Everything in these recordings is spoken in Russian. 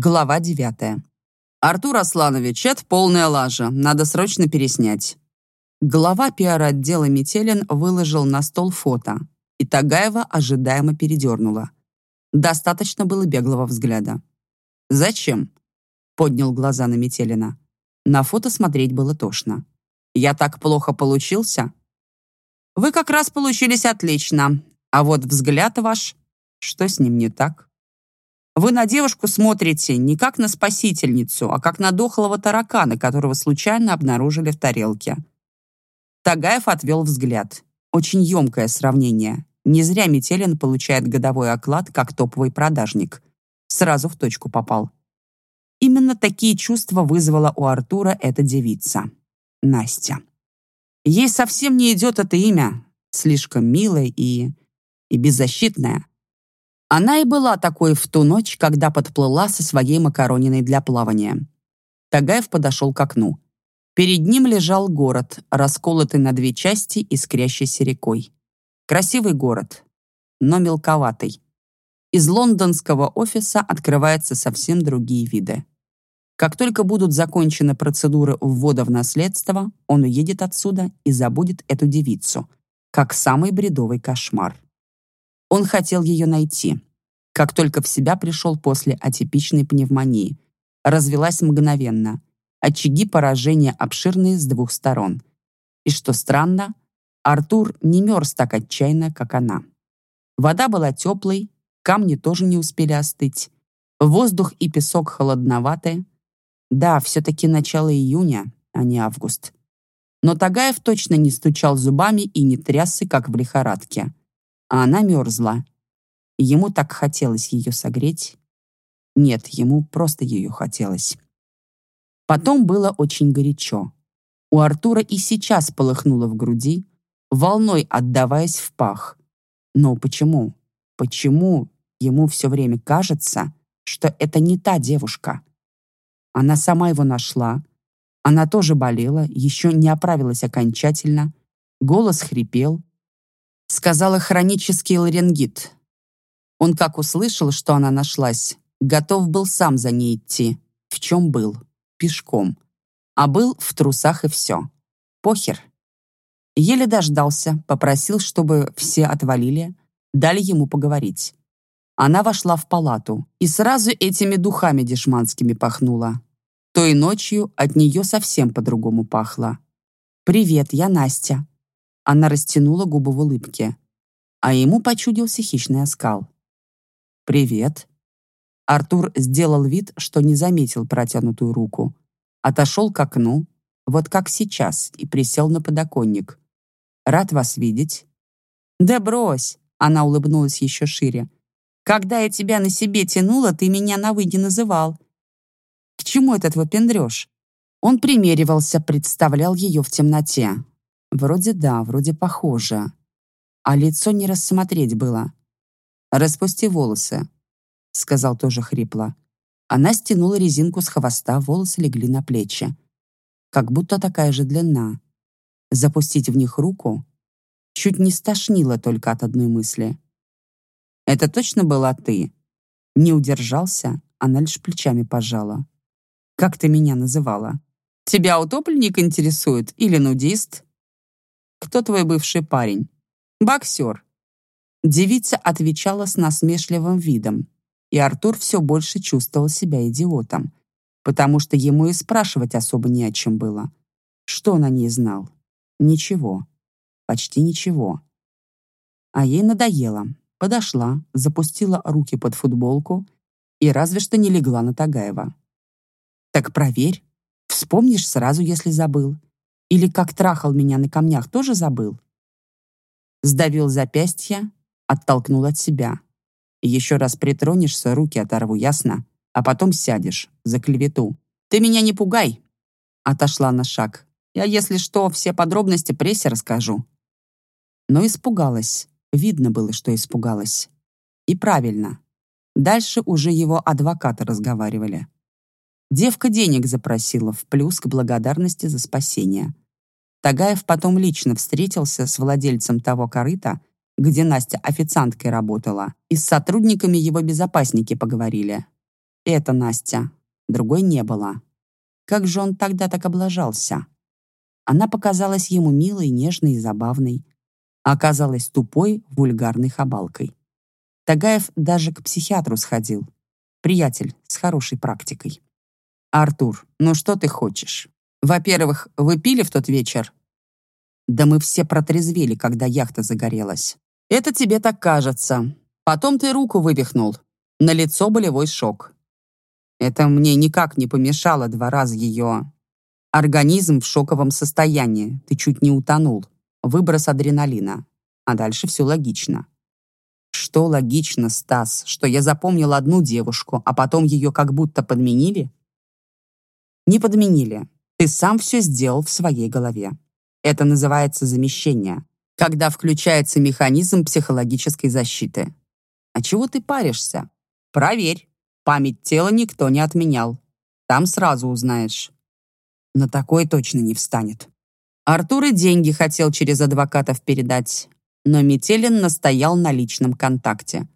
Глава девятая. «Артур Асланович, это полная лажа. Надо срочно переснять». Глава пиар-отдела Метелин выложил на стол фото, и Тагаева ожидаемо передернула. Достаточно было беглого взгляда. «Зачем?» — поднял глаза на Метелина. На фото смотреть было тошно. «Я так плохо получился?» «Вы как раз получились отлично. А вот взгляд ваш... Что с ним не так?» Вы на девушку смотрите не как на спасительницу, а как на дохлого таракана, которого случайно обнаружили в тарелке. Тагаев отвел взгляд. Очень емкое сравнение. Не зря Метелин получает годовой оклад как топовый продажник. Сразу в точку попал. Именно такие чувства вызвала у Артура эта девица. Настя. Ей совсем не идет это имя. Слишком милое и... и беззащитное. Она и была такой в ту ночь, когда подплыла со своей макарониной для плавания. Тагаев подошел к окну. Перед ним лежал город, расколотый на две части, искрящийся рекой. Красивый город, но мелковатый. Из лондонского офиса открываются совсем другие виды. Как только будут закончены процедуры ввода в наследство, он уедет отсюда и забудет эту девицу, как самый бредовый кошмар. Он хотел ее найти. Как только в себя пришел после атипичной пневмонии. Развелась мгновенно. Очаги поражения обширные с двух сторон. И что странно, Артур не мерз так отчаянно, как она. Вода была теплой, камни тоже не успели остыть. Воздух и песок холодноватые. Да, все-таки начало июня, а не август. Но Тагаев точно не стучал зубами и не трясся, как в лихорадке а она мерзла. Ему так хотелось ее согреть. Нет, ему просто ее хотелось. Потом было очень горячо. У Артура и сейчас полыхнуло в груди, волной отдаваясь в пах. Но почему? Почему ему все время кажется, что это не та девушка? Она сама его нашла. Она тоже болела, еще не оправилась окончательно. Голос хрипел, Сказала хронический ларингит. Он как услышал, что она нашлась, готов был сам за ней идти. В чем был? Пешком. А был в трусах и все. Похер. Еле дождался, попросил, чтобы все отвалили, дали ему поговорить. Она вошла в палату и сразу этими духами дешманскими пахнула. Той ночью от нее совсем по-другому пахло. «Привет, я Настя», она растянула губы в улыбке, а ему почудился хищный оскал. «Привет». Артур сделал вид, что не заметил протянутую руку. Отошел к окну, вот как сейчас, и присел на подоконник. «Рад вас видеть». «Да брось!» — она улыбнулась еще шире. «Когда я тебя на себе тянула, ты меня на «вы» не называл. К чему этот выпендрёж?» Он примеривался, представлял ее в темноте. Вроде да, вроде похоже. А лицо не рассмотреть было. «Распусти волосы», — сказал тоже хрипло. Она стянула резинку с хвоста, волосы легли на плечи. Как будто такая же длина. Запустить в них руку чуть не стошнило только от одной мысли. «Это точно была ты?» Не удержался, она лишь плечами пожала. «Как ты меня называла? Тебя утопленник интересует или нудист?» Кто твой бывший парень? Боксер. Девица отвечала с насмешливым видом, и Артур все больше чувствовал себя идиотом, потому что ему и спрашивать особо не о чем было. Что он о ней знал? Ничего. Почти ничего. А ей надоело. Подошла, запустила руки под футболку и разве что не легла на Тагаева. «Так проверь. Вспомнишь сразу, если забыл. Или как трахал меня на камнях, тоже забыл? Сдавил запястье, оттолкнул от себя. Еще раз притронешься, руки оторву, ясно? А потом сядешь за клевету. Ты меня не пугай. Отошла на шаг. Я, если что, все подробности прессе расскажу. Но испугалась. Видно было, что испугалась. И правильно. Дальше уже его адвокаты разговаривали. Девка денег запросила в плюс к благодарности за спасение. Тагаев потом лично встретился с владельцем того корыта, где Настя официанткой работала, и с сотрудниками его безопасники поговорили. эта Настя. Другой не было. Как же он тогда так облажался? Она показалась ему милой, нежной и забавной, а оказалась тупой, вульгарной хабалкой. Тагаев даже к психиатру сходил. Приятель с хорошей практикой. «Артур, ну что ты хочешь? Во-первых, вы пили в тот вечер?» «Да мы все протрезвели, когда яхта загорелась. Это тебе так кажется. Потом ты руку вывихнул. На лицо болевой шок. Это мне никак не помешало два раза ее... Организм в шоковом состоянии. Ты чуть не утонул. Выброс адреналина. А дальше все логично. Что логично, Стас, что я запомнил одну девушку, а потом ее как будто подменили? Не подменили. Ты сам все сделал в своей голове. Это называется замещение, когда включается механизм психологической защиты. А чего ты паришься? Проверь. Память тела никто не отменял. Там сразу узнаешь. На такой точно не встанет. Артур и деньги хотел через адвокатов передать, но Метелин настоял на личном контакте.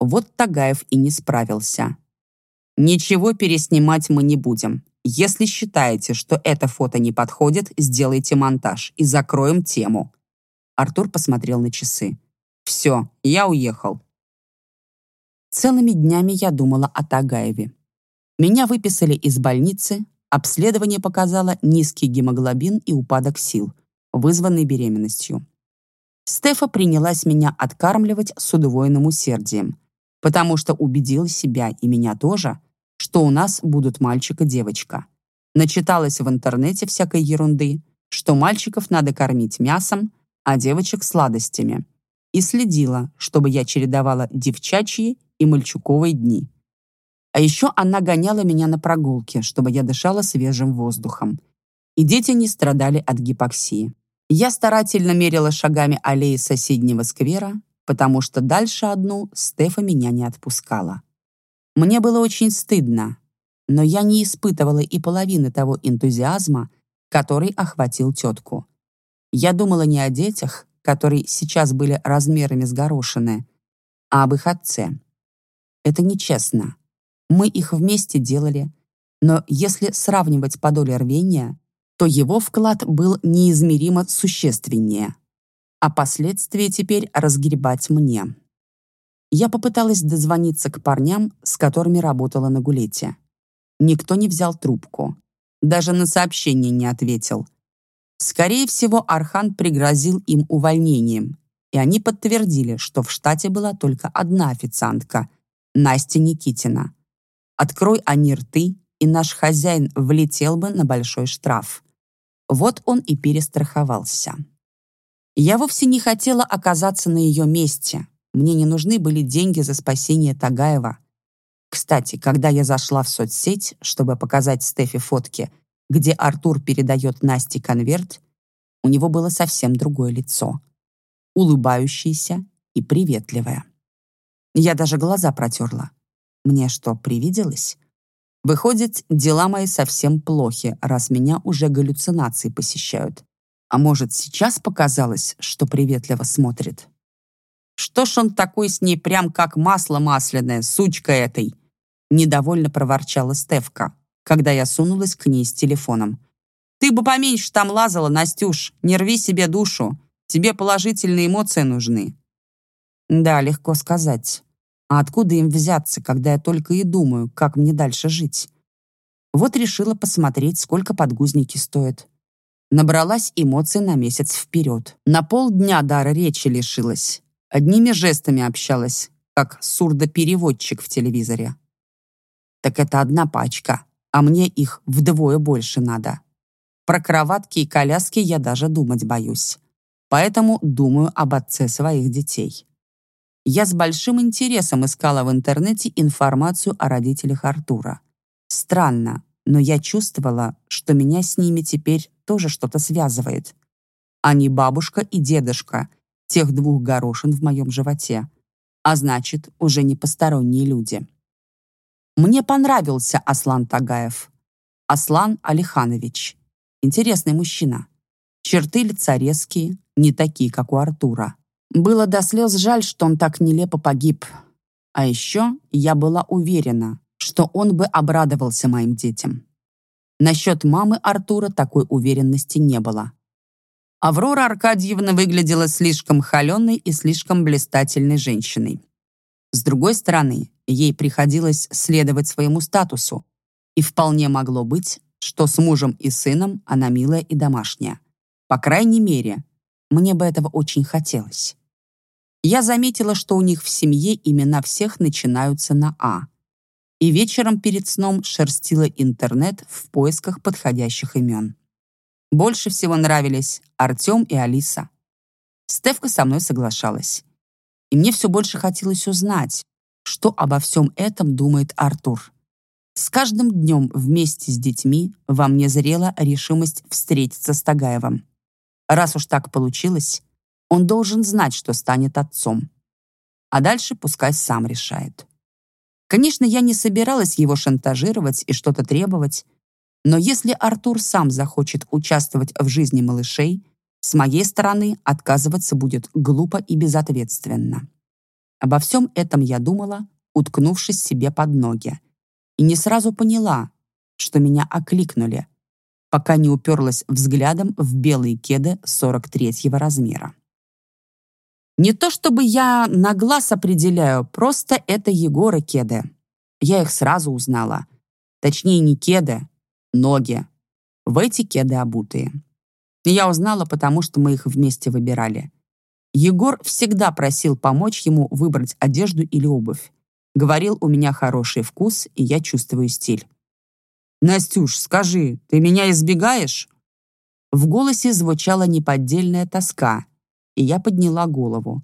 Вот Тагаев и не справился. «Ничего переснимать мы не будем. Если считаете, что это фото не подходит, сделайте монтаж и закроем тему». Артур посмотрел на часы. «Все, я уехал. Целыми днями я думала о Тагаеве. Меня выписали из больницы, обследование показало низкий гемоглобин и упадок сил, вызванный беременностью. Стефа принялась меня откармливать с удвоенным усердием, потому что убедила себя и меня тоже, что у нас будут мальчик и девочка. Начиталась в интернете всякой ерунды, что мальчиков надо кормить мясом, а девочек сладостями. И следила, чтобы я чередовала девчачьи и мальчуковые дни. А еще она гоняла меня на прогулки, чтобы я дышала свежим воздухом. И дети не страдали от гипоксии. Я старательно мерила шагами аллеи соседнего сквера, потому что дальше одну Стефа меня не отпускала. Мне было очень стыдно, но я не испытывала и половины того энтузиазма, который охватил тетку. Я думала не о детях, которые сейчас были размерами с горошины, а об их отце. Это нечестно. Мы их вместе делали, но если сравнивать по доле рвения, то его вклад был неизмеримо существеннее, а последствия теперь разгребать мне. Я попыталась дозвониться к парням, с которыми работала на гулете. Никто не взял трубку. Даже на сообщение не ответил. Скорее всего, Архан пригрозил им увольнением, и они подтвердили, что в штате была только одна официантка, Настя Никитина. Открой они рты, и наш хозяин влетел бы на большой штраф. Вот он и перестраховался. Я вовсе не хотела оказаться на ее месте. Мне не нужны были деньги за спасение Тагаева. Кстати, когда я зашла в соцсеть, чтобы показать Стефи фотки, где Артур передает Насте конверт, у него было совсем другое лицо. Улыбающееся и приветливое. Я даже глаза протерла. Мне что, привиделось? Выходит, дела мои совсем плохи, раз меня уже галлюцинации посещают. А может, сейчас показалось, что приветливо смотрит? Что ж он такой с ней прям как масло масляное, сучка этой? Недовольно проворчала Стевка, когда я сунулась к ней с телефоном. Ты бы поменьше там лазала, Настюш, не рви себе душу. Тебе положительные эмоции нужны. Да, легко сказать. А откуда им взяться, когда я только и думаю, как мне дальше жить? Вот решила посмотреть, сколько подгузники стоят. Набралась эмоций на месяц вперед. На полдня дара речи лишилась. Одними жестами общалась, как сурдопереводчик в телевизоре. Так это одна пачка, а мне их вдвое больше надо. Про кроватки и коляски я даже думать боюсь. Поэтому думаю об отце своих детей. Я с большим интересом искала в интернете информацию о родителях Артура. Странно, но я чувствовала, что меня с ними теперь тоже что-то связывает. Они бабушка и дедушка, тех двух горошин в моем животе. А значит, уже не посторонние люди. Мне понравился Аслан Тагаев. Аслан Алиханович. Интересный мужчина. Черты лица резкие, не такие, как у Артура. Было до слез жаль, что он так нелепо погиб. А еще я была уверена, что он бы обрадовался моим детям. Насчет мамы Артура такой уверенности не было. Аврора Аркадьевна выглядела слишком холеной и слишком блистательной женщиной. С другой стороны, ей приходилось следовать своему статусу, и вполне могло быть, что с мужем и сыном она милая и домашняя. По крайней мере, мне бы этого очень хотелось. Я заметила, что у них в семье имена всех начинаются на «А», и вечером перед сном шерстила интернет в поисках подходящих имен. Больше всего нравились Артем и Алиса. Стевка со мной соглашалась. И мне все больше хотелось узнать, что обо всем этом думает Артур. С каждым днем вместе с детьми во мне зрела решимость встретиться с Тагаевым. Раз уж так получилось, он должен знать, что станет отцом. А дальше пускай сам решает. Конечно, я не собиралась его шантажировать и что-то требовать, но если Артур сам захочет участвовать в жизни малышей, с моей стороны отказываться будет глупо и безответственно. Обо всем этом я думала, уткнувшись себе под ноги, и не сразу поняла, что меня окликнули, пока не уперлась взглядом в белые кеды 43-го размера. Не то чтобы я на глаз определяю, просто это Егора кеды. Я их сразу узнала. Точнее, не кеды, ноги. В эти кеды обутые. Я узнала, потому что мы их вместе выбирали. Егор всегда просил помочь ему выбрать одежду или обувь. Говорил, у меня хороший вкус, и я чувствую стиль. «Настюш, скажи, ты меня избегаешь?» В голосе звучала неподдельная тоска, и я подняла голову.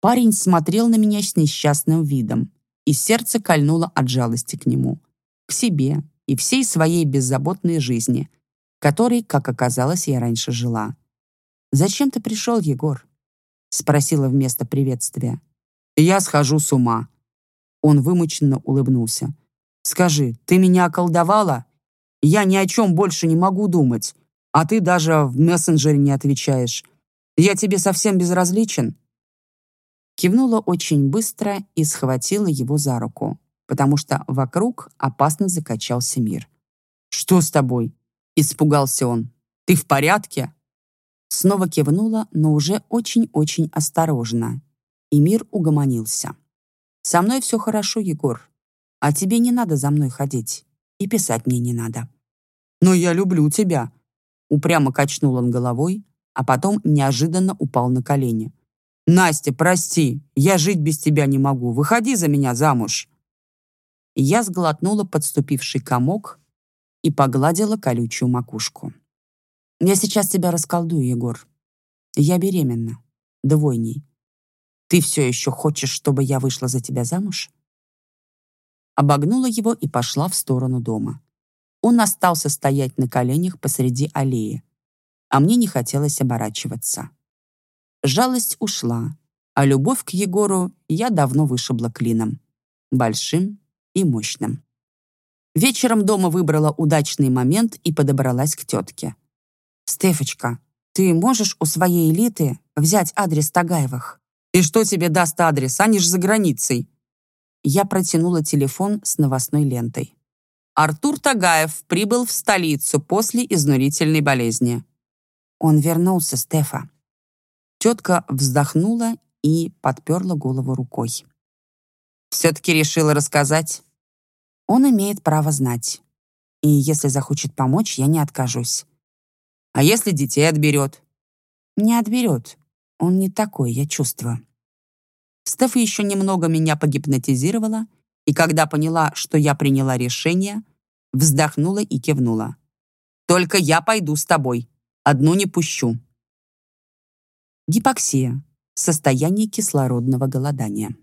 Парень смотрел на меня с несчастным видом, и сердце кольнуло от жалости к нему, к себе и всей своей беззаботной жизни, которой, как оказалось, я раньше жила. «Зачем ты пришел, Егор?» — спросила вместо приветствия. «Я схожу с ума». Он вымученно улыбнулся. «Скажи, ты меня околдовала? Я ни о чем больше не могу думать, а ты даже в мессенджере не отвечаешь. Я тебе совсем безразличен?» Кивнула очень быстро и схватила его за руку, потому что вокруг опасно закачался мир. «Что с тобой?» — испугался он. «Ты в порядке?» Снова кивнула, но уже очень-очень осторожно. И мир угомонился. «Со мной все хорошо, Егор. А тебе не надо за мной ходить. И писать мне не надо». «Но я люблю тебя», — упрямо качнул он головой, а потом неожиданно упал на колени. «Настя, прости, я жить без тебя не могу. Выходи за меня замуж!» Я сглотнула подступивший комок и погладила колючую макушку. «Я сейчас тебя расколдую, Егор. Я беременна. Двойней. Ты все еще хочешь, чтобы я вышла за тебя замуж?» Обогнула его и пошла в сторону дома. Он остался стоять на коленях посреди аллеи, а мне не хотелось оборачиваться. Жалость ушла, а любовь к Егору я давно вышибла клином. Большим и мощным. Вечером дома выбрала удачный момент и подобралась к тетке. «Стефочка, ты можешь у своей элиты взять адрес Тагаевых?» «И что тебе даст адрес? Они ж за границей!» Я протянула телефон с новостной лентой. Артур Тагаев прибыл в столицу после изнурительной болезни. Он вернулся, Стефа. Тетка вздохнула и подперла голову рукой. Все-таки решила рассказать. Он имеет право знать. И если захочет помочь, я не откажусь. А если детей отберет? Не отберет. Он не такой, я чувствую. Стефа еще немного меня погипнотизировала, и когда поняла, что я приняла решение, вздохнула и кивнула. «Только я пойду с тобой», Одну не пущу. Гипоксия. Состояние кислородного голодания.